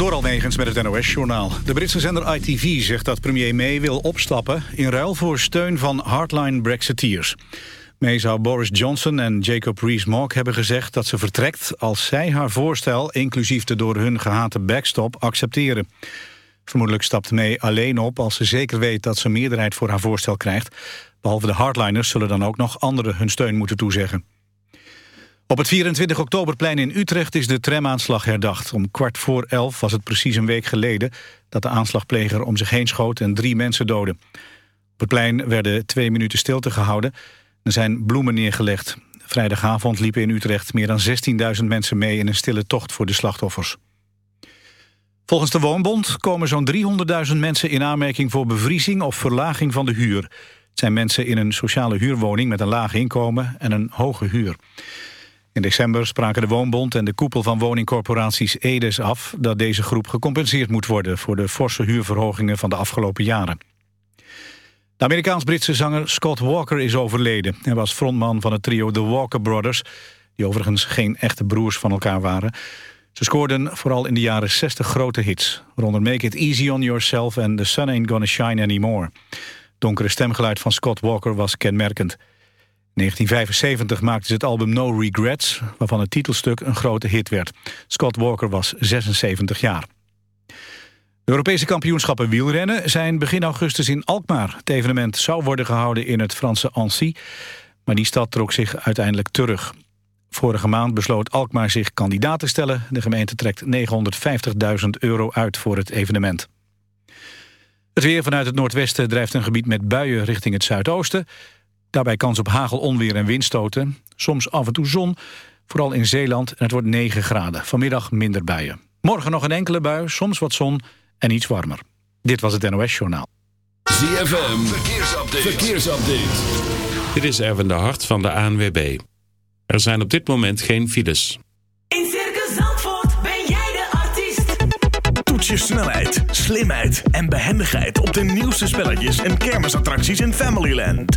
Door Almegens met het NOS-journaal. De Britse zender ITV zegt dat premier May wil opstappen... in ruil voor steun van hardline Brexiteers. May zou Boris Johnson en Jacob Rees-Mogg hebben gezegd... dat ze vertrekt als zij haar voorstel... inclusief de door hun gehate backstop, accepteren. Vermoedelijk stapt May alleen op als ze zeker weet... dat ze meerderheid voor haar voorstel krijgt. Behalve de hardliners zullen dan ook nog anderen hun steun moeten toezeggen. Op het 24 oktoberplein in Utrecht is de tramaanslag herdacht. Om kwart voor elf was het precies een week geleden... dat de aanslagpleger om zich heen schoot en drie mensen doodde. Op het plein werden twee minuten stilte gehouden. Er zijn bloemen neergelegd. Vrijdagavond liepen in Utrecht meer dan 16.000 mensen mee... in een stille tocht voor de slachtoffers. Volgens de Woonbond komen zo'n 300.000 mensen in aanmerking... voor bevriezing of verlaging van de huur. Het zijn mensen in een sociale huurwoning met een laag inkomen en een hoge huur. In december spraken de Woonbond en de koepel van woningcorporaties Edes af... dat deze groep gecompenseerd moet worden... voor de forse huurverhogingen van de afgelopen jaren. De Amerikaans-Britse zanger Scott Walker is overleden. Hij was frontman van het trio The Walker Brothers... die overigens geen echte broers van elkaar waren. Ze scoorden vooral in de jaren 60 grote hits. Waaronder Make It Easy on Yourself en The Sun Ain't Gonna Shine Anymore. Donkere stemgeluid van Scott Walker was kenmerkend. 1975 maakte ze het album No Regrets, waarvan het titelstuk een grote hit werd. Scott Walker was 76 jaar. De Europese kampioenschappen wielrennen zijn begin augustus in Alkmaar. Het evenement zou worden gehouden in het Franse Annecy, maar die stad trok zich uiteindelijk terug. Vorige maand besloot Alkmaar zich kandidaat te stellen. De gemeente trekt 950.000 euro uit voor het evenement. Het weer vanuit het noordwesten drijft een gebied met buien richting het zuidoosten. Daarbij kans op hagel, onweer en windstoten. Soms af en toe zon, vooral in Zeeland. En het wordt 9 graden. Vanmiddag minder buien. Morgen nog een enkele bui, soms wat zon en iets warmer. Dit was het NOS Journaal. ZFM, verkeersupdate. verkeersupdate. Dit is Erwin de Hart van de ANWB. Er zijn op dit moment geen files. In Circus Zandvoort ben jij de artiest. Toets je snelheid, slimheid en behendigheid... op de nieuwste spelletjes en kermisattracties in Familyland.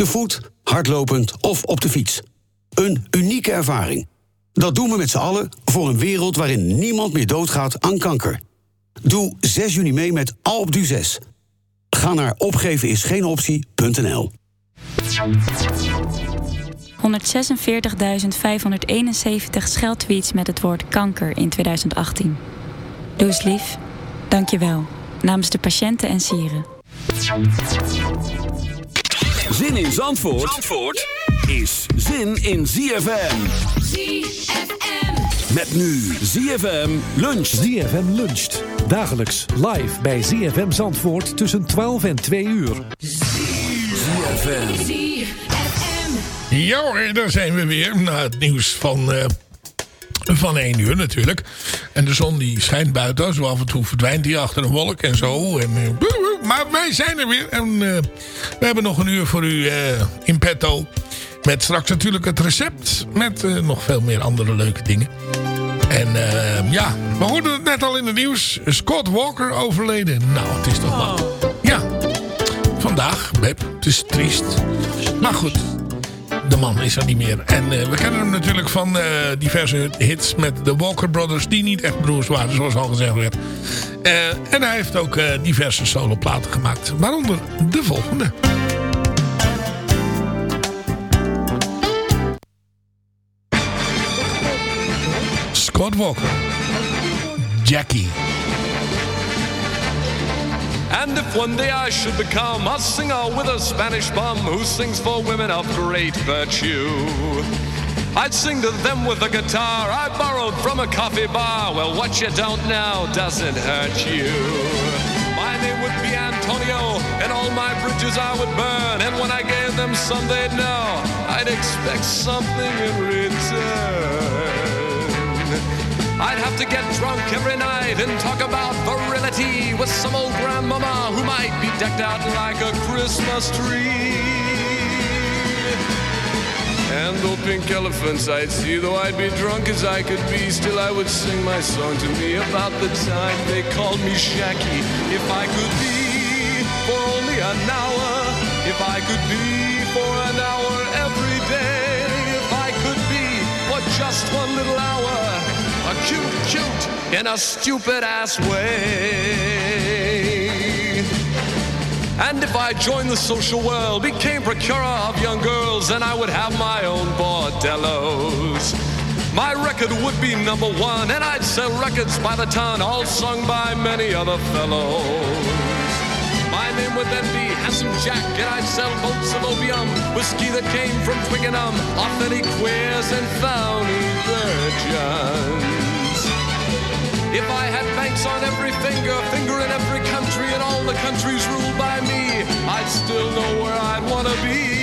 Te voet, hardlopend of op de fiets. Een unieke ervaring. Dat doen we met z'n allen voor een wereld waarin niemand meer doodgaat aan kanker. Doe 6 juni mee met Alpe d'Huez. Ga naar opgevenisgeenoptie.nl 146.571 scheldtweets met het woord kanker in 2018. Doe eens lief. Dank je wel. Namens de patiënten en sieren. Zin in Zandvoort, Zandvoort is zin in ZFM. ZFM. Met nu ZFM lunch. ZFM luncht. Dagelijks live bij ZFM Zandvoort tussen 12 en 2 uur. ZFM. ZFM. Ja hoor, daar zijn we weer. Na het nieuws van eh Van 1 uur natuurlijk. En de zon die schijnt buiten. Zo af en toe verdwijnt die achter een wolk en zo. En, eh, maar wij zijn er weer. En eh, we hebben nog een uur voor u eh, in petto. Met straks natuurlijk het recept. Met eh, nog veel meer andere leuke dingen. En ja, we hoorden het net al in het nieuws. Scott Walker overleden. Nou, het is toch wel... Ja, vandaag, Beb. Het is triest. Maar goed, de man is er niet meer. En eh, we kennen hem natuurlijk van eh, diverse hits met de Walker Brothers... die niet echt broers waren, zoals al gezegd werd. Eh, en hij heeft ook diverse soloplaten gemaakt. Waaronder de volgende. Scott Walker. Jackie. And if one day I should become a singer with a Spanish bum who sings for women of great virtue, I'd sing to them with a guitar I borrowed from a coffee bar. Well, what you don't know doesn't hurt you. My name would be Antonio, and all my bridges I would burn. And when I gave them some, they'd know I'd expect something in return. I'd have to get drunk every night and talk about virility with some old grandmama who might be decked out like a Christmas tree. And though pink elephants I'd see, though I'd be drunk as I could be, still I would sing my song to me about the time they called me Shacky. If I could be for only an hour, if I could be for an hour every day, if I could be for just one little hour, a cute, cute in a stupid ass way. And if I joined the social world, became procurer of young girls, then I would have my own bordellos. My record would be number one, and I'd sell records by the ton, all sung by many other fellows. My name would then be Handsome Jack, and I'd sell boats of opium, whiskey that came from Twickenham, authentic queers and phony virgins. If I had banks on every finger, finger in every country, and all the countries ruled by me, I'd still know where I'd want to be.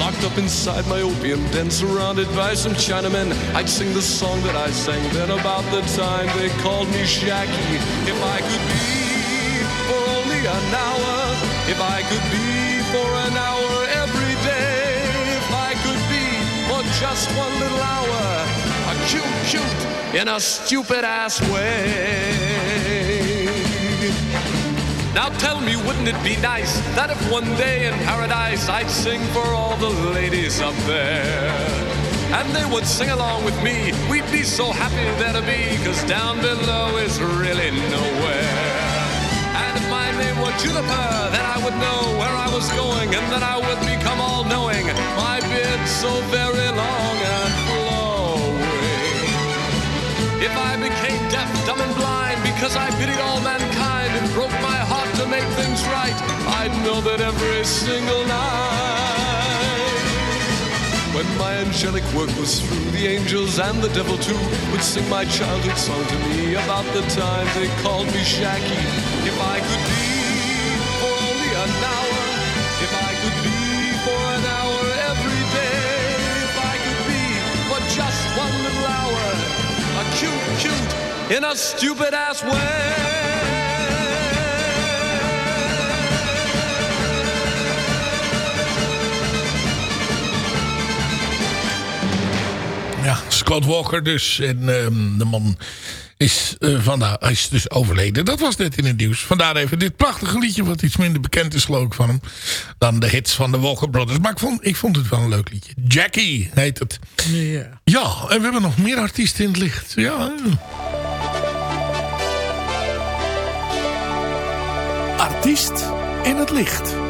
Locked up inside my opium den, surrounded by some Chinamen, I'd sing the song that I sang then about the time they called me Shacky. If I could be for only an hour, if I could be for an hour every day, if I could be for just one little hour, cute, cute in a stupid ass way. Now tell me, wouldn't it be nice that if one day in paradise I'd sing for all the ladies up there? And they would sing along with me. We'd be so happy there to be, cause down below is really nowhere. And if my name were Juniper, then I would know where I was going, and then I would become all knowing. My beard so very long. If I became deaf, dumb, and blind because I pitied all mankind and broke my heart to make things right, I'd know that every single night. When my angelic work was through, the angels and the devil too would sing my childhood song to me about the time they called me Shacky. If I could be for only an hour, cute, cute in a stupid ass way. Ja, Scott Walker dus. En ehm, de man is, eh, vandaar, hij is dus overleden. Dat was net in het nieuws. Vandaar even dit prachtige liedje... wat iets minder bekend is geloof ik van hem... dan de hits van de Walker Brothers. Maar ik vond, ik vond het wel een leuk liedje. Jackie heet het. Ja. Ja, en we hebben nog meer artiesten in het licht. Ja. Artiest in het licht.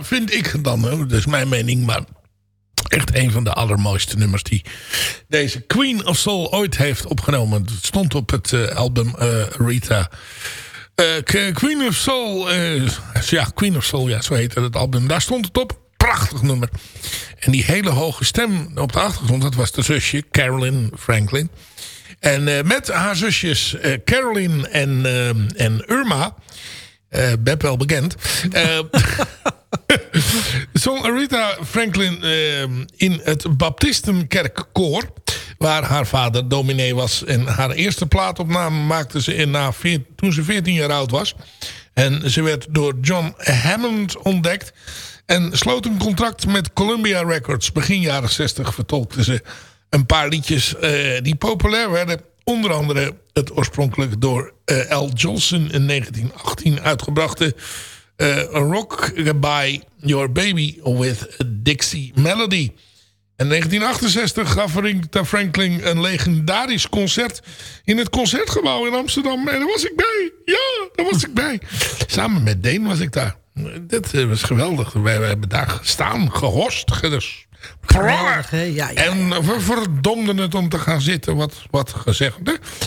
Vind ik dan. Dat is mijn mening. Maar echt een van de allermooiste nummers die deze Queen of Soul ooit heeft opgenomen. Het stond op het eh, album eh, Rita. Eh, Queen of Soul. ja, Queen of Soul, ja, zo heette het album. Daar stond het op. Prachtig nummer. En die hele hoge stem op de achtergrond, dat was de zusje Carolyn Franklin. En met haar zusjes Carolyn en, en Irma, eh Beb wel bekend, zong Aretha Franklin eh, in het Baptistenkerkkoor, waar haar vader dominee was. En haar eerste plaatopname maakte ze in na toen ze 14 jaar oud was. En ze werd door John Hammond ontdekt. En sloot een contract met Columbia Records. Begin jaren 60 vertolkte ze een paar liedjes eh, die populair werden. Onder andere het oorspronkelijk door eh, L. Johnson in 1918 uitgebrachte... eh, Rock by Your Baby with Dixie Melody. In 1968 gaf Aretha Franklin een legendarisch concert in het Concertgebouw in Amsterdam. En daar was ik bij. Ja, daar was ik bij. Samen met Deen was ik daar. Dat eh, was geweldig. Wij, hebben daar gestaan, gehorst. ge- Dus Ja, ja. en we verdomden het om te gaan zitten, wat, wat gezegd.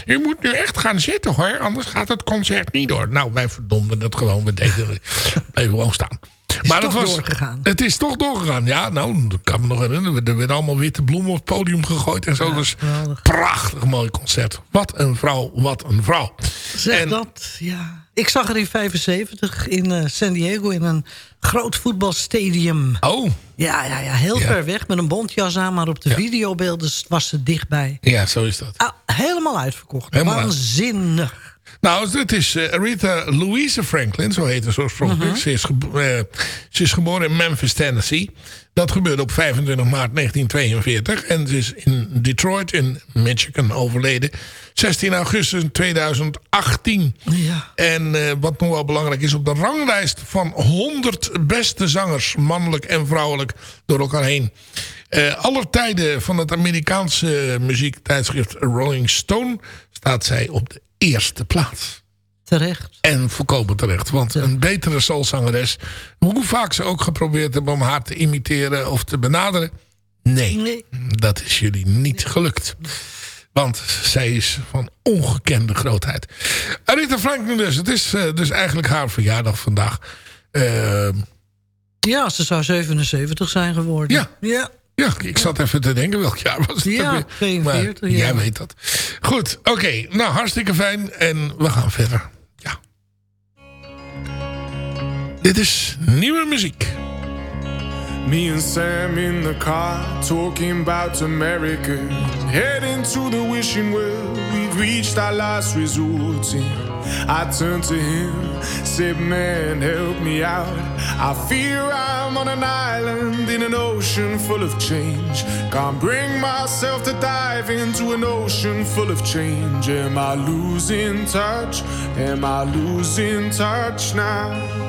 Je moet nu echt gaan zitten hoor, anders gaat het concert niet door. Nou, wij verdomden het gewoon, we deden het even gewoon staan. maar toch het was, doorgegaan. Het is toch doorgegaan. Ja, nou, ik kan me nog herinneren. Er werden allemaal witte bloemen op het podium gegooid en zo. dus prachtig mooi concert. Wat een vrouw, wat een vrouw. Zeg En- dat, ja. Ik zag er in 75 in eh, San Diego in een groot voetbalstadium. Oh. Ja, ja, ja heel Ja. ver weg met een bontjas aan, maar op de videobeelden was ze dichtbij. Ja, zo is dat. Ah, helemaal uitverkocht. Helemaal uit- Waanzinnig. Nou, het is eh, Aretha Louise Franklin, zo heet ze oorspronkelijk. Mhm. ze, is eh, ze is geboren in Memphis, Tennessee. Dat gebeurde op 25 maart 1942. En ze is in Detroit, in Michigan, overleden. 16 augustus 2018. Ja. En eh, wat nog wel belangrijk is, op de ranglijst van 100 beste zangers, mannelijk en vrouwelijk, door elkaar heen. Eh aller tijden van het Amerikaanse muziektijdschrift Rolling Stone staat zij op de eerste plaats. Terecht. En volkomen terecht. Want een betere soulzangeres, hoe vaak ze ook geprobeerd hebben om haar te imiteren of te benaderen. Nee, dat is jullie niet gelukt. Want zij is van ongekende grootheid. Aretha Franklin dus. Het is eh, dus eigenlijk haar verjaardag vandaag. Ehm, Ja, ze zou 77 zijn geworden. Ja. Ja. ja, ik zat even te denken welk jaar was het Ja, ook weer. 42 Maar jaar. Jij weet dat. Goed, oké. nou, hartstikke fijn. En we gaan verder. Dit is nieuwe muziek. Me and Sam in the car talking about America. Heading to the wishing well, we've reached our last resort. I turned to him, said, Man, help me out. I fear I'm on an island in an ocean full of change. Can't bring myself to dive into an ocean full of change. Am I losing touch? Am I losing touch now?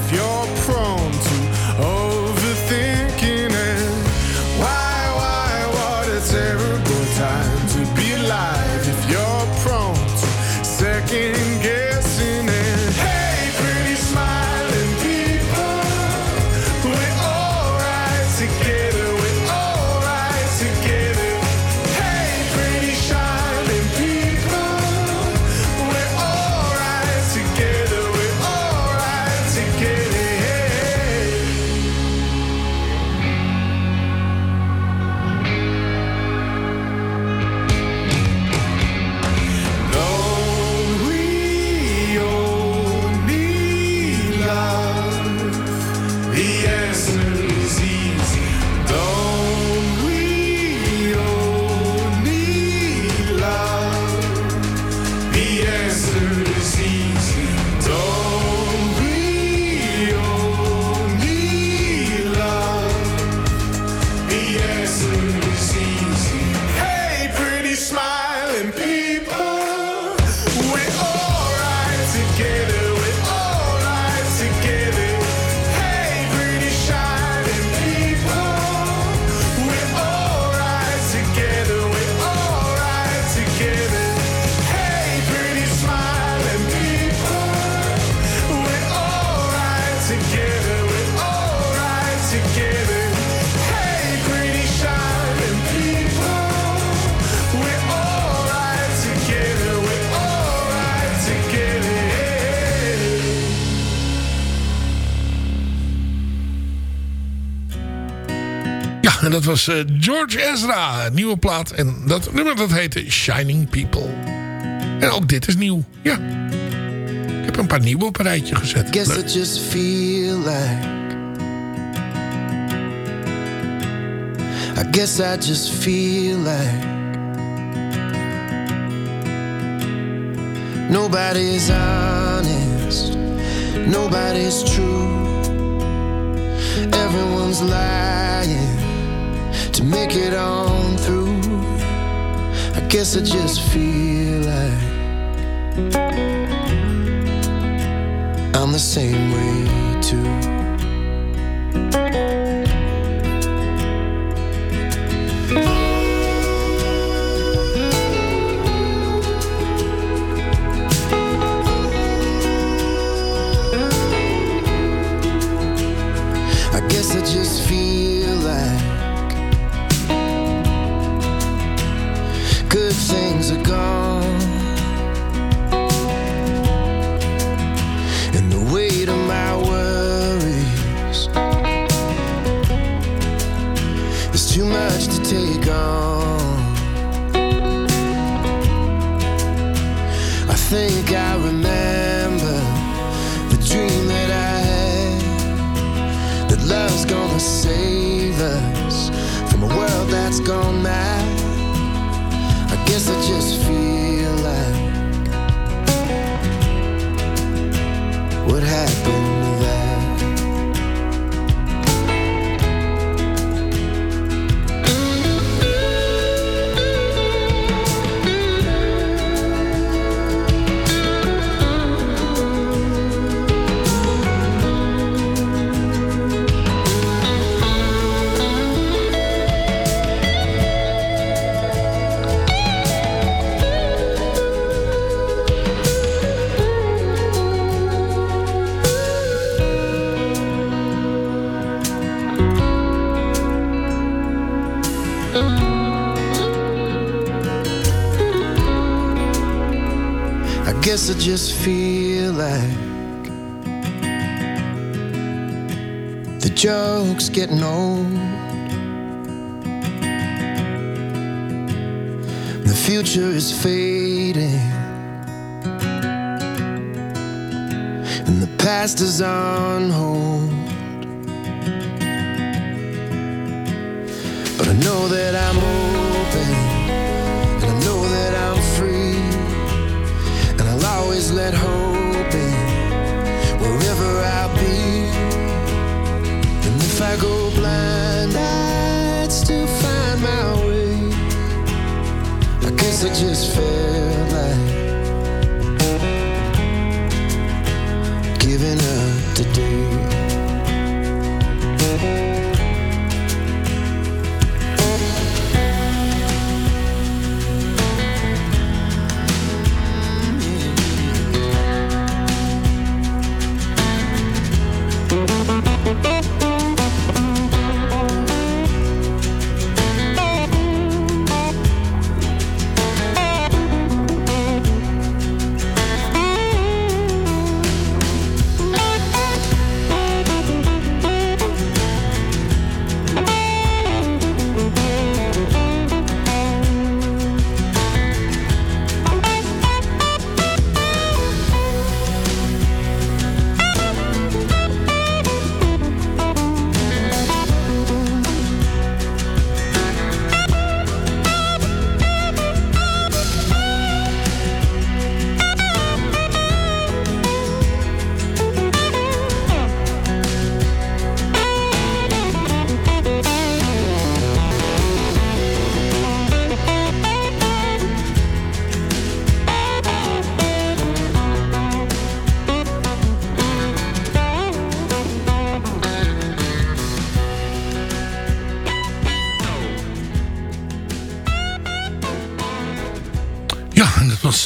en dat was eh, George Ezra, een nieuwe plaat. En dat nummer dat heette Shining People. En ook dit is nieuw, ja. Ik heb een paar nieuwe op een rijtje gezet. Guess Leuk. I just feel like I guess I just feel like Nobody's honest Nobody's true Everyone's lying To make it on through I guess I just feel like I'm the same way too. Gone mad. I guess I just feel like the joke's getting old. The future is fading, and the past is on hold. But I know that I'm open, always let hope in wherever I'll be. And if I go blind, I'd still find my way. I guess I just felt like giving up today.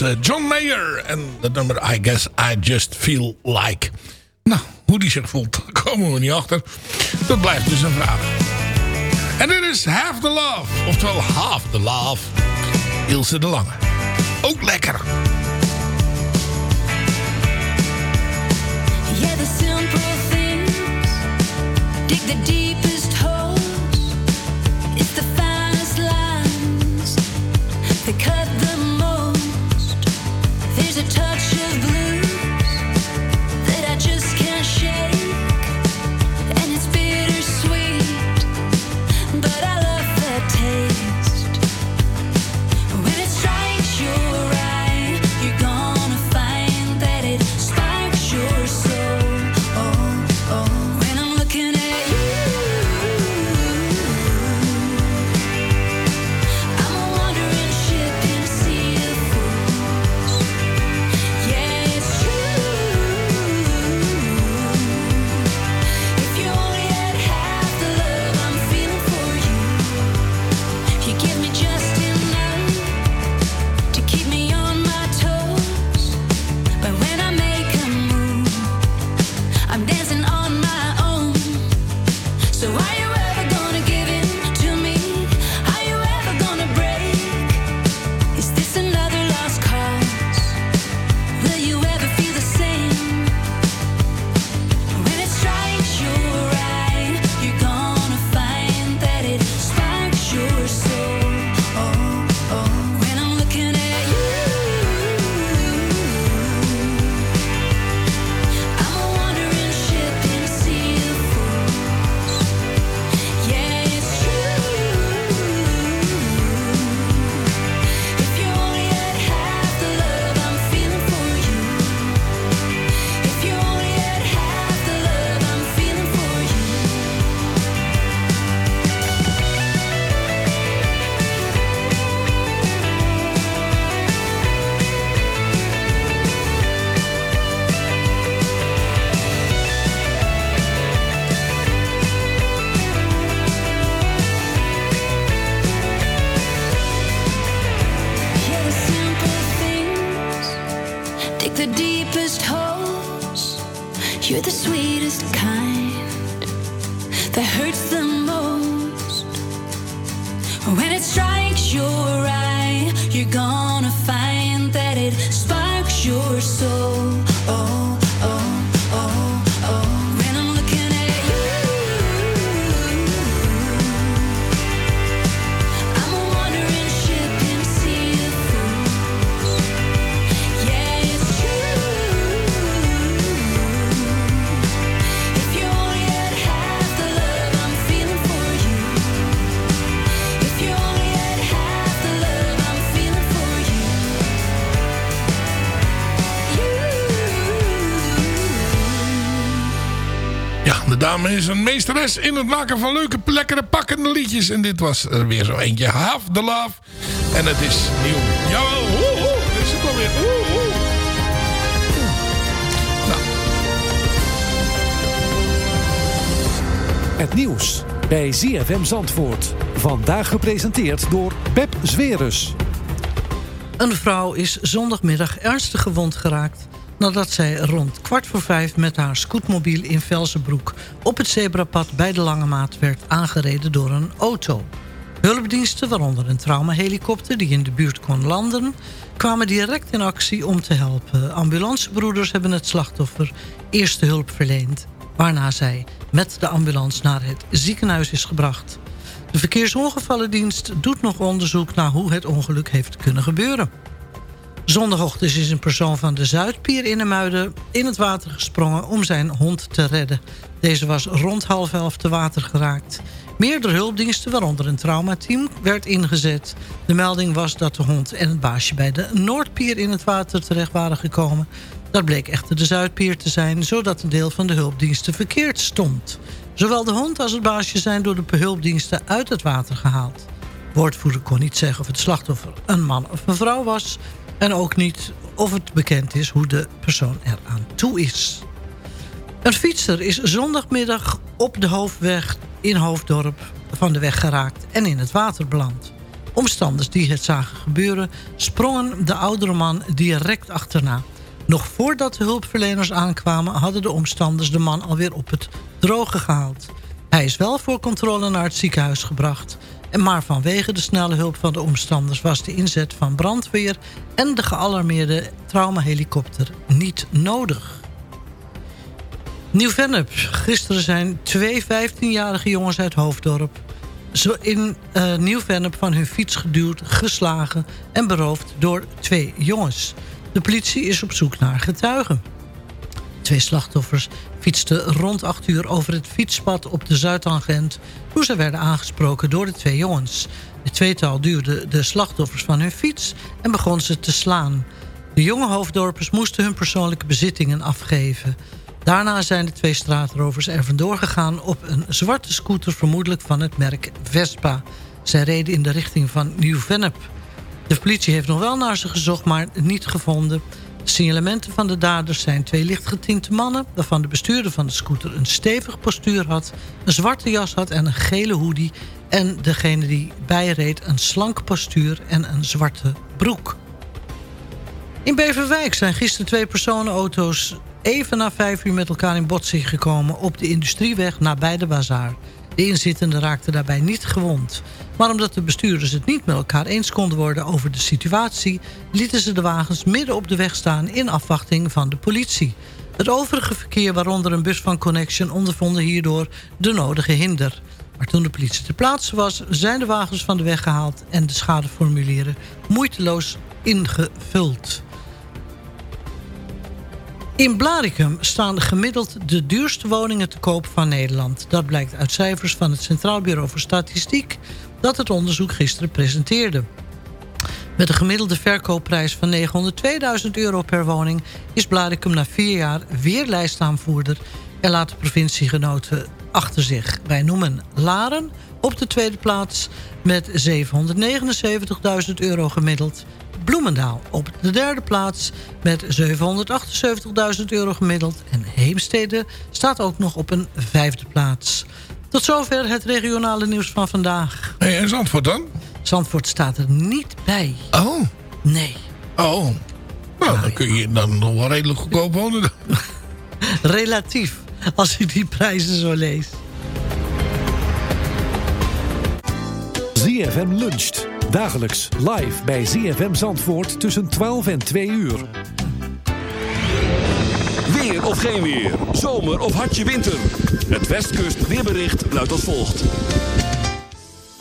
Eh, John Mayer en het nummer I Guess I Just Feel Like. Nou, hoe die zich voelt, komen we niet achter. Dat blijft dus een vraag. En dit is Half the Love, oftewel Half the Love, Ilse de Lange. Ook lekker. Yeah, the simple things, dig the deep. Is een meesteres in het maken van leuke, lekkere, pakkende liedjes. En dit was er weer zo eentje. Half the Love. En het is nieuw. Jawel, is het alweer. Oeh. Het nieuws bij ZFM Zandvoort. Vandaag gepresenteerd door Pep Zwerus. Een vrouw is zondagmiddag ernstig gewond geraakt... nadat zij rond kwart voor vijf met haar scootmobiel in Velsenbroek... op het zebrapad bij de Lange Maat werd aangereden door een auto. Hulpdiensten, waaronder een traumahelikopter die in de buurt kon landen... kwamen direct in actie om te helpen. Ambulancebroeders hebben het slachtoffer eerste hulp verleend... waarna zij met de ambulance naar het ziekenhuis is gebracht. De verkeersongevallendienst doet nog onderzoek naar hoe het ongeluk heeft kunnen gebeuren. Zondagochtend is een persoon van de Zuidpier in de Muiden in het water gesprongen om zijn hond te redden. Deze was rond half elf te water geraakt. Meerdere hulpdiensten, waaronder een traumateam, werd ingezet. De melding was dat de hond en het baasje bij de Noordpier in het water terecht waren gekomen. Dat bleek echter de Zuidpier te zijn, zodat een deel van de hulpdiensten verkeerd stond. Zowel de hond als het baasje zijn door de hulpdiensten uit het water gehaald. Woordvoerder kon niet zeggen of het slachtoffer een man of een vrouw was... en ook niet of het bekend is hoe de persoon eraan toe is. Een fietser is zondagmiddag op de hoofdweg in Hoofddorp van de weg geraakt en in het water beland. Omstanders die het zagen gebeuren sprongen de oudere man direct achterna. Nog voordat de hulpverleners aankwamen hadden de omstanders de man alweer op het droge gehaald. Hij is wel voor controle naar het ziekenhuis gebracht. Maar vanwege de snelle hulp van de omstanders was de inzet van brandweer en de gealarmeerde traumahelikopter niet nodig. Nieuw-Vennep. Gisteren zijn twee 15-jarige jongens uit Hoofddorp... in uh, Nieuw-Vennep van hun fiets geduwd, geslagen en beroofd door twee jongens. De politie is op zoek naar getuigen. Twee slachtoffers fietsten rond 8 uur over het fietspad op de Zuidtangent... toen ze werden aangesproken door de twee jongens. De tweetal duwde de slachtoffers van hun fiets en begon ze te slaan. De jonge hoofddorpers moesten hun persoonlijke bezittingen afgeven. Daarna zijn de twee straatrovers er vandoor gegaan op een zwarte scooter... vermoedelijk van het merk Vespa. Zij reden in de richting van Nieuw-Vennep. De politie heeft nog wel naar ze gezocht, maar niet gevonden. Signalementen van de daders zijn twee lichtgetinte mannen... waarvan de bestuurder van de scooter een stevig postuur had... een zwarte jas had en een gele hoodie... en degene die bijreed een slank postuur en een zwarte broek. In Beverwijk zijn gisteren twee personenauto's... even na vijf uur met elkaar in botsing gekomen... op de industrieweg nabij de bazaar. De inzittenden raakten daarbij niet gewond. Maar omdat de bestuurders het niet met elkaar eens konden worden over de situatie... lieten ze de wagens midden op de weg staan in afwachting van de politie. Het overige verkeer, waaronder een bus van Connection... ondervonden hierdoor de nodige hinder. Maar toen de politie ter plaatse was, zijn de wagens van de weg gehaald... en de schadeformulieren moeiteloos ingevuld. In Blaricum staan gemiddeld de duurste woningen te koop van Nederland. Dat blijkt uit cijfers van het Centraal Bureau voor Statistiek... dat het onderzoek gisteren presenteerde. Met een gemiddelde verkoopprijs van 902.000 euro per woning... is Blaricum na vier jaar weer lijstaanvoerder... en laat de provinciegenoten achter zich. Wij noemen Laren op de tweede plaats met 779.000 euro gemiddeld... Bloemendaal op de derde plaats met 778.000 euro gemiddeld. En Heemstede staat ook nog op een vijfde plaats. Tot zover het regionale nieuws van vandaag. Hey, en Zandvoort dan? Zandvoort staat er niet bij. Oh. Nee. Oh. Nou, dan kun je dan nog wel redelijk goedkoop wonen. Relatief, als u die prijzen zo leest. ZFM luncht. Dagelijks live bij ZFM Zandvoort tussen 12 en 2 uur. Weer of geen weer. Zomer of hartje winter. Het Westkust weerbericht luidt als volgt.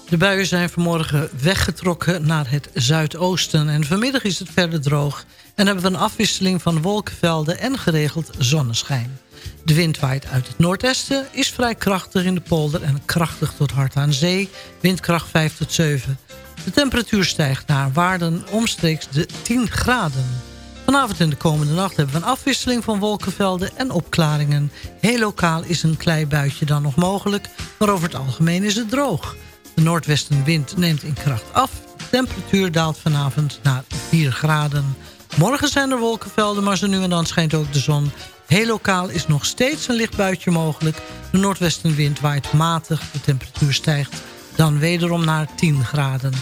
De buien zijn vanmorgen weggetrokken naar het zuidoosten. En vanmiddag is het verder droog. En hebben we een afwisseling van wolkenvelden en geregeld zonneschijn. De wind waait uit het noordwesten, is vrij krachtig in de polder... en krachtig tot hard aan zee, windkracht 5 tot 7. De temperatuur stijgt naar waarden omstreeks de 10 graden. Vanavond en de komende nacht hebben we een afwisseling van wolkenvelden en opklaringen. Heel lokaal is een kleibuitje dan nog mogelijk, maar over het algemeen is het droog. De noordwestenwind neemt in kracht af. De temperatuur daalt vanavond naar 4 graden. Morgen zijn er wolkenvelden, maar zo nu en dan schijnt ook de zon. Heel lokaal is nog steeds een licht buitje mogelijk. De noordwestenwind waait matig, de temperatuur stijgt dan wederom naar 10 graden.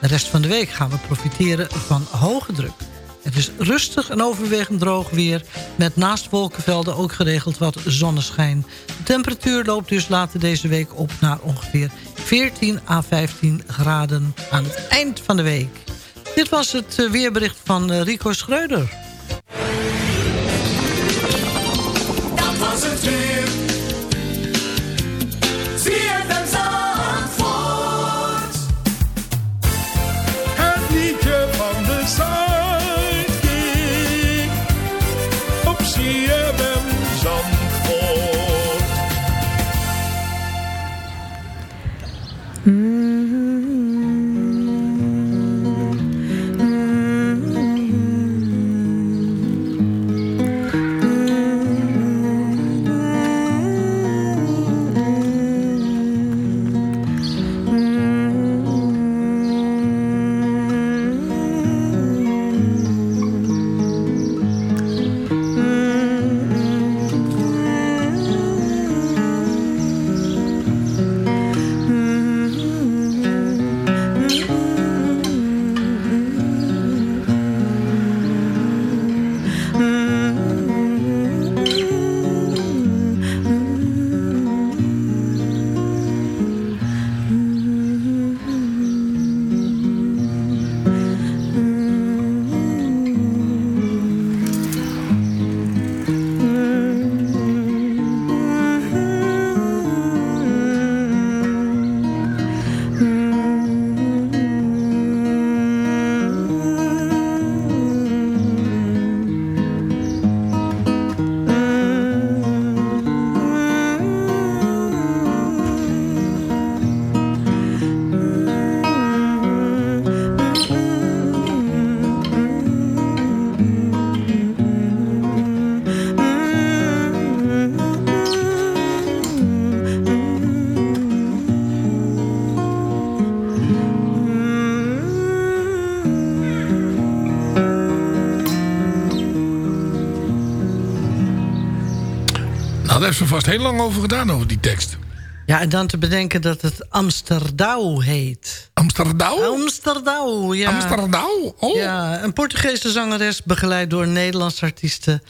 De rest van de week gaan we profiteren van hoge druk. Het is rustig en overwegend droog weer... met naast wolkenvelden ook geregeld wat zonneschijn. De temperatuur loopt dus later deze week op naar ongeveer 14 à 15 graden aan het eind van de week. Dit was het eh, weerbericht van eh, Rico Schreuder. Dat heeft ze vast heel lang over gedaan, over die tekst. Ja, en dan te bedenken dat het Amsterdam heet. Amsterdam? Amsterdam, ja. Amsterdam? Oh. Ja, een Portugese zangeres begeleid door Nederlandse artiesten.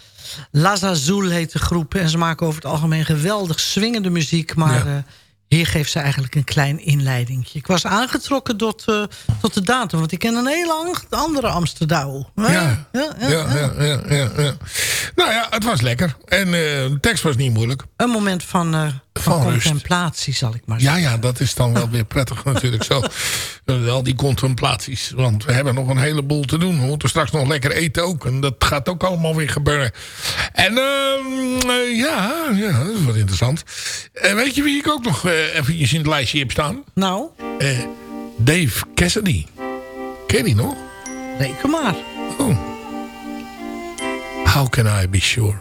Las Azul heet de groep. En ze maken over het algemeen geweldig swingende muziek. Maar eh, hier geeft ze eigenlijk een klein inleidingje. Ik was aangetrokken tot, eh, tot de datum. Want ik ken een heel lang andere Amsterdam. Ja. Ja, ja, ja, ja, ja. Nou ja, het was lekker. En eh, de tekst was niet moeilijk. Een moment van, eh, van, rust. contemplatie, zal ik maar Ja, zeggen. ja, dat is dan wel weer prettig natuurlijk zo. Eh, Al die contemplaties. Want we hebben nog een heleboel te doen. We moeten straks nog lekker eten ook. En dat gaat ook allemaal weer gebeuren. En ehm, eh, ja, ja, dat is wat interessant. En weet je wie ik ook nog eh eventjes in het lijstje heb staan? Nou? Eh, Dave Cassidy. Ken je die nog? Reken maar. Oh. How can I be sure?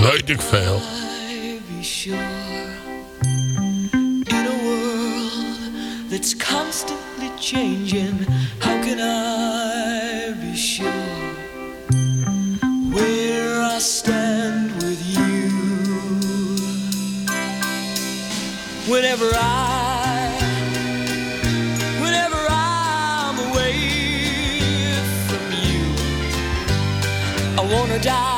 Weet ik veel. That's constantly changing. How can i be sure where i stand with you? Whenever i whenever i'm away from you i want to die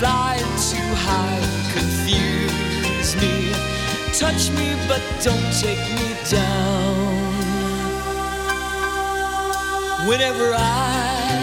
Flying too high, confuse me. Touch me, but don't take me down. Whenever I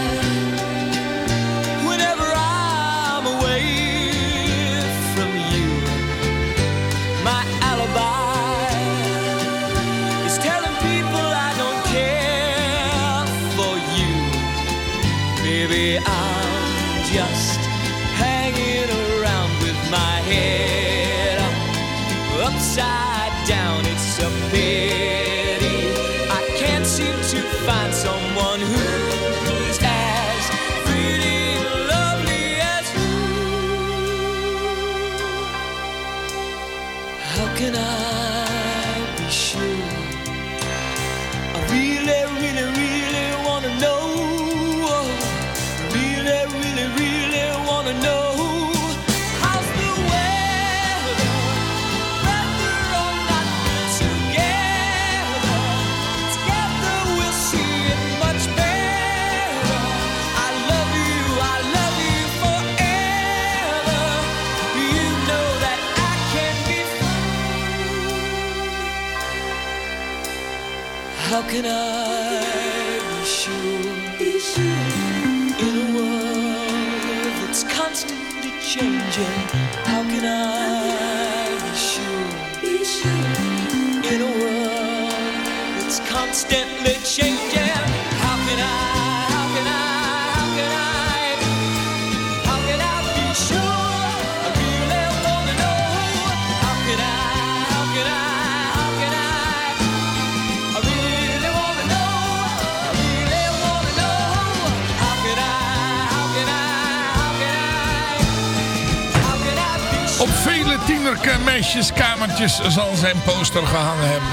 vele tienermeisjeskamertjes zal zijn poster gehangen hebben.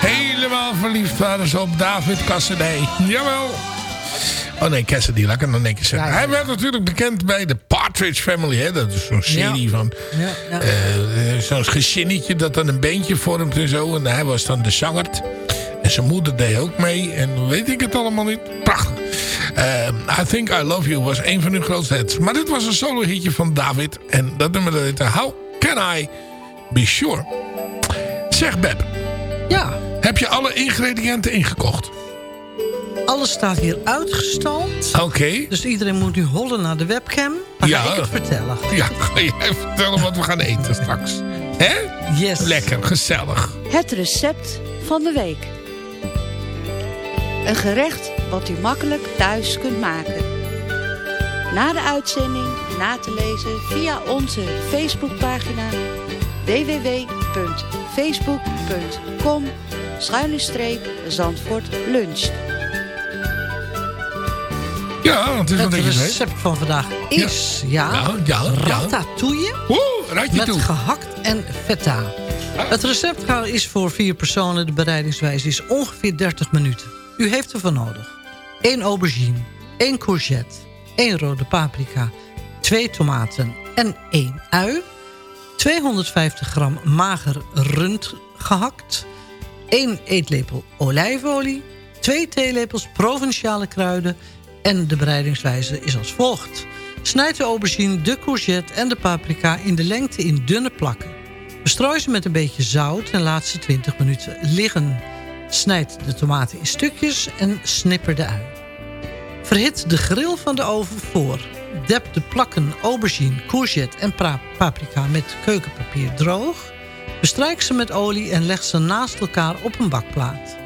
Helemaal verliefd waren ze op David Cassidy. Jawel. Oh nee, Cassidy, laat ik het nog een keer zeggen. Hij werd natuurlijk bekend bij de Partridge Family. Hè? Dat is zo'n serie van... Ja, ja. eh, zo'n gezinnetje dat dan een beentje vormt en zo. En hij was dan de zangert. En zijn moeder deed ook mee. En weet ik het allemaal niet. Prachtig. Eh, I Think I Love You was een van hun grootste hits. Maar dit was een solo hitje van David. En dat nummer dat heette How Can I Be Sure. Zeg Beb. Ja. Heb je alle ingrediënten ingekocht? Alles staat hier uitgestald. Oké. Dus iedereen moet nu hollen naar de webcam. Dan ga Ja. ik het vertellen. Ja, ga jij vertellen wat we gaan eten straks. Hè? Yes. Lekker, gezellig. Het recept van de week. Een gerecht wat u makkelijk thuis kunt maken. Na de uitzending na te lezen via onze Facebookpagina www.facebook.com Zandvoort luncht. Ja, het is Het recept van vandaag is, ja, Ja, ja, ja. ratatouille Oeh, met gehakt en feta. Het recept is voor vier personen. De bereidingswijze is ongeveer 30 minuten. U heeft ervoor nodig 1 aubergine, 1 courgette, 1 rode paprika, 2 tomaten en 1 ui. 250 gram mager rund gehakt. 1 eetlepel olijfolie. 2 theelepels provinciale kruiden. En de bereidingswijze is als volgt. Snijd de aubergine, de courgette en de paprika in de lengte in dunne plakken. Bestrooi ze met een beetje zout en laat ze 20 minuten liggen. Snijd de tomaten in stukjes en snipper de ui. Verhit de grill van de oven voor. Dep de plakken aubergine, courgette en paprika met keukenpapier droog. Bestrijk ze met olie en leg ze naast elkaar op een bakplaat.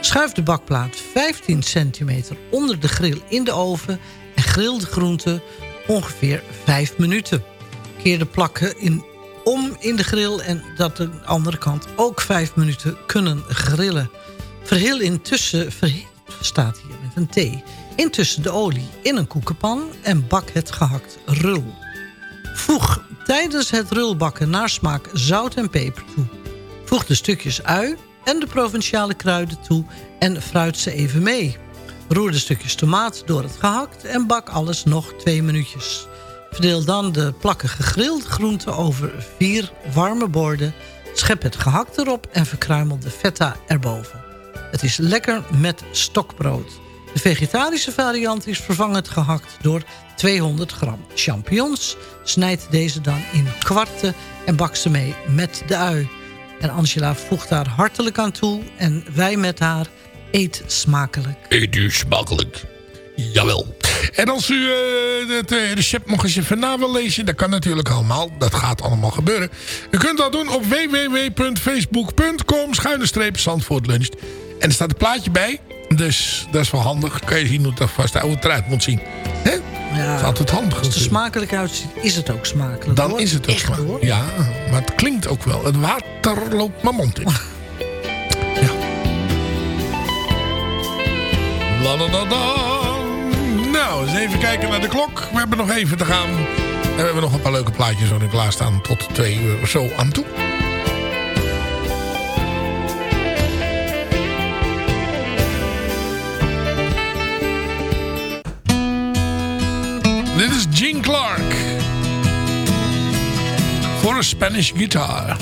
Schuif de bakplaat 15 centimeter onder de grill in de oven... en grill de groenten ongeveer 5 minuten. Keer de plakken in, om in de grill en dat de andere kant ook 5 minuten kunnen grillen. Verhil intussen, staat hier met een T... intussen de olie in een koekenpan en bak het gehakt rul. Voeg tijdens het rulbakken naar smaak zout en peper toe. Voeg de stukjes ui en de provinciale kruiden toe en fruit ze even mee. Roer de stukjes tomaat door het gehakt en bak alles nog twee minuutjes. Verdeel dan de plakken gegrilde groenten over vier warme borden. Schep het gehakt erop en verkruimel de feta erboven. Het is lekker met stokbrood. De vegetarische variant is vervangend gehakt door 200 gram champignons. Snijd deze dan in kwarten en bak ze mee met de ui. En Angela voegt daar hartelijk aan toe en wij met haar eet smakelijk. Eet u smakelijk. Jawel. En als u eh, het eh, recept nog eens even na wil lezen... dat kan natuurlijk allemaal. Dat gaat allemaal gebeuren. U kunt dat doen op www.facebook.com... schuine Zandvoort. En er staat een plaatje bij. Dus dat is wel handig. Kan je zien hoe het, vast, eruit moet zien. Hè? Ja, dat is altijd handig. Als het er smakelijk uitziet, is het ook smakelijk. Dan hoor. is het ook smakelijk. hoor. Ja, maar het klinkt ook wel. Het water loopt mijn mond in. ja. La, la, la, la. Nou, eens even kijken naar de klok. We hebben nog even te gaan. En we hebben nog een paar leuke plaatjes zo in klaarstaan. Tot twee uur of zo aan toe. Dit is Gene Clark. Voor een Spanish guitar.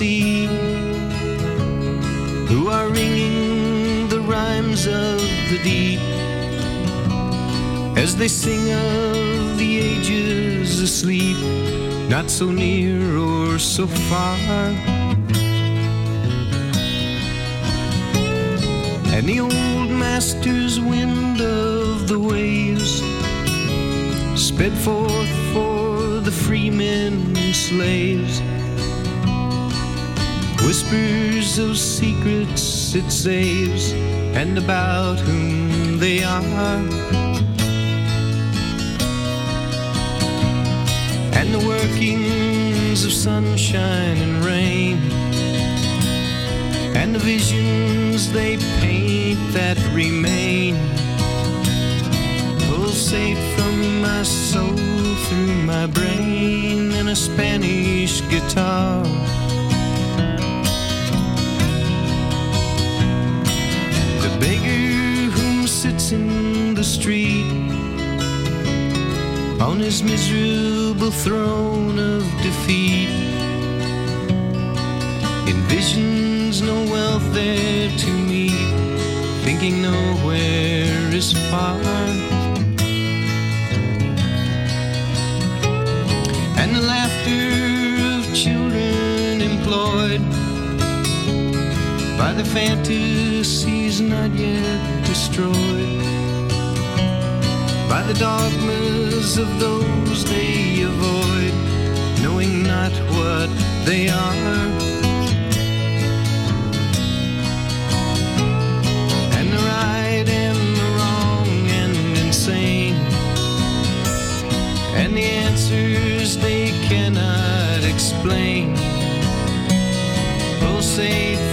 Who are ringing the rhymes of the deep As they sing of the ages asleep Not so near or so far And the old master's wind of the waves sped forth for the free men and slaves. Whispers of secrets it saves, and about whom they are. And the workings of sunshine and rain, and the visions they paint that remain pulsate from my soul through my brain in a Spanish guitar. Street. On his miserable throne of defeat. Envisions no wealth there to meet, thinking nowhere is far. and the laughter of children employed by the fantasies not yet destroyed, by the dogmas of those they avoid, knowing not what they are. And the right and the wrong and insane, and the answers they cannot explain. Oh, Pulsate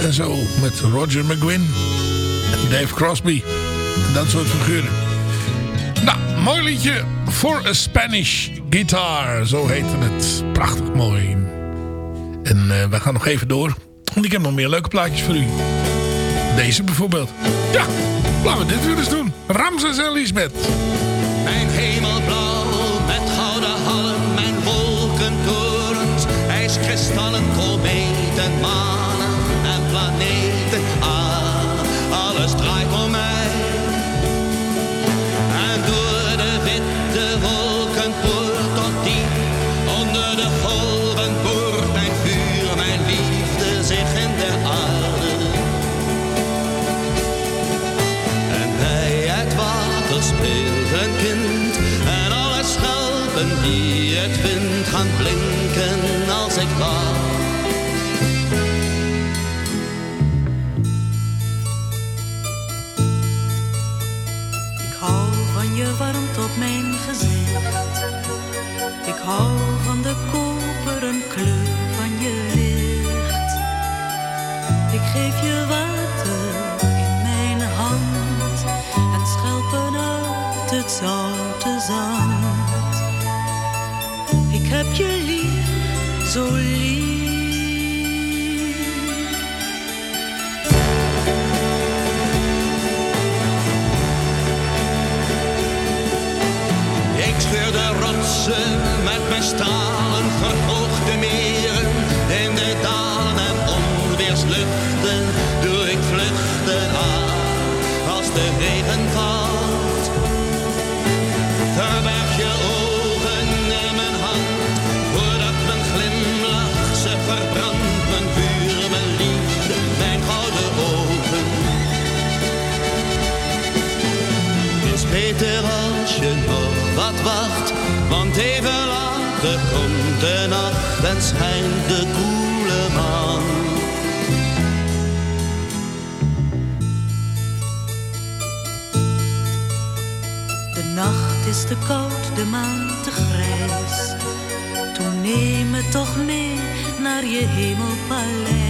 en zo. Met Roger McGuinn en Dave Crosby. En dat soort figuren. Nou, mooi liedje voor a Spanish Guitar. Zo heette het. Prachtig mooi. En eh, we gaan nog even door. Want ik heb nog meer leuke plaatjes voor u. Deze bijvoorbeeld. Ja, laten we dit weer eens doen. Ramses en Lisbeth. Mijn hemelblauw met gouden halm. Mijn wolkentorens, ijskristallen, kometen, maan. my name. naar je hemelpaleis.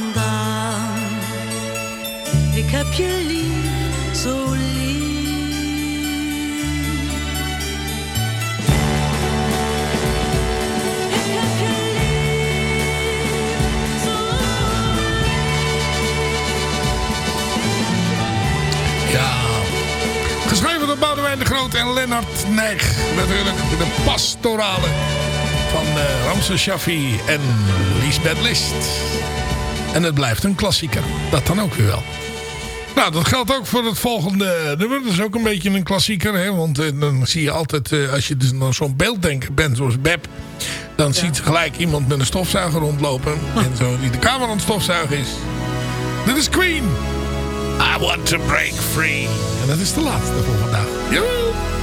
Ik heb je lief, zo lief. Ja. Geschreven door Boudewijn de Groot en Lennart Nijg. Natuurlijk de pastorale van uh, Ramses Shaffi en Lisbeth List. En het blijft een klassieker. Dat dan ook weer wel. Nou, dat geldt ook voor het volgende nummer. Dat is ook een beetje een klassieker. Hè? Want eh, dan zie je altijd, eh, als je dus nog zo'n beelddenker bent zoals Beb... dan ziet je gelijk iemand met een stofzuiger rondlopen. En zo die de kamer aan het stofzuigen is. Dit is Queen. I want to break free. En dat is de laatste voor vandaag. Jawel.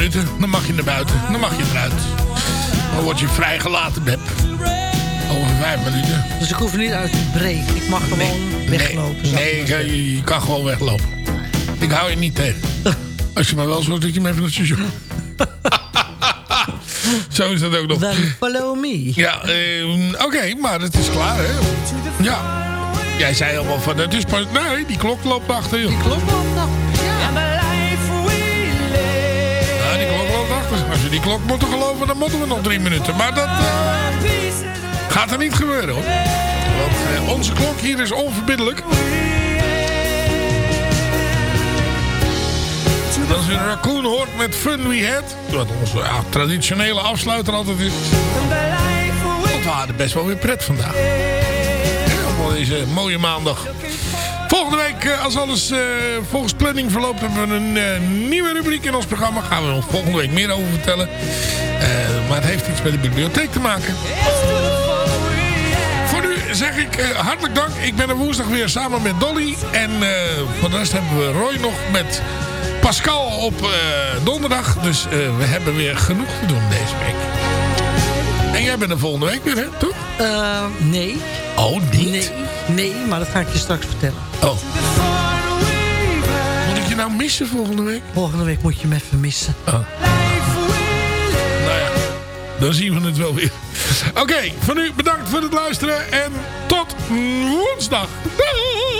Minuten. Dan mag je naar buiten. Dan mag je eruit. Dan word je vrijgelaten, Beb. Over vijf minuten. Dus ik hoef niet uit te breken. Ik mag gewoon weglopen. Nee, ik- zeggen. je, je kan gewoon weglopen. Ik hou je niet tegen. Als je maar wel zorgt dat je me even naar het station... Zo is dat ook nog. Dan follow me. Ja, eh, oké, maar het is klaar, hè? Ja. Jij zei allemaal van, het is pas... Nee, die klok loopt achter, joh. Die klok loopt achter, die klok moeten geloven, dan moeten we nog drie minuten. Maar dat eh, gaat er niet gebeuren, hoor. Want eh, onze klok hier is onverbiddelijk. Als u een raccoon hoort met Fun We Had... wat onze traditionele afsluiter altijd is... Want we hadden best wel weer pret vandaag. Allemaal deze mooie maandag. Volgende week, eh, als alles eh, volgens planning verloopt... hebben we een eh, nieuwe rubriek in ons programma. Gaan we er volgende week meer over vertellen. Maar het heeft iets met de bibliotheek te maken. Voor nu zeg ik hartelijk dank. Ik ben er woensdag weer samen met Dolly. En voor de rest hebben we Roy nog met Pascal op donderdag. Dus we hebben weer genoeg te doen deze week. En jij bent er volgende week weer, hè? Toch? Nee. Oh, niet? Nee, nee, maar dat ga ik je straks vertellen. Oh. Moet ik je nou missen volgende week? Volgende week moet je me even missen. Oh. Nou ja, dan zien we het wel weer. Oké, voor nu bedankt voor het luisteren en tot woensdag. Doeg!